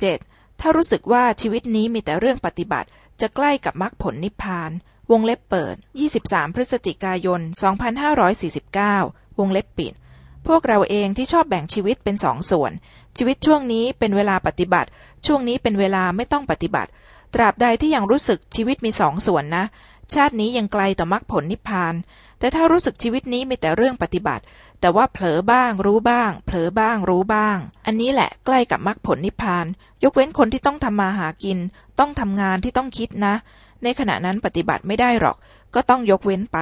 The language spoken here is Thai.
7. ถ้ารู้สึกว่าชีวิตนี้มีแต่เรื่องปฏิบัติ จะใกล้กับมรรคผลนิพพาน วงเล็บเปิด 23 พฤศจิกายน 2549 วงเล็บปิด พวกเราเองที่ชอบแบ่งชีวิตเป็นสองส่วน ชีวิตช่วงนี้เป็นเวลาปฏิบัติ ช่วงนี้เป็นเวลาไม่ต้องปฏิบัติ ตราบใดที่ยังรู้สึกชีวิตมีสองส่วนนะ ชาตินี้ยังไกลต่อมรรคผลนิพพาน แต่ถ้ารู้สึกชีวิตนี้มีแต่เรื่องปฏิบัติ แต่ว่าเผลอบ้าง รู้บ้าง เผลอบ้าง รู้บ้าง อันนี้แหละใกล้กับมรรคผลนิพพาน ยกเว้นคนที่ต้องทำมาหากิน ต้องทำงานที่ต้องคิดนะ ในขณะนั้นปฏิบัติไม่ได้หรอก ก็ต้องยกเว้นไป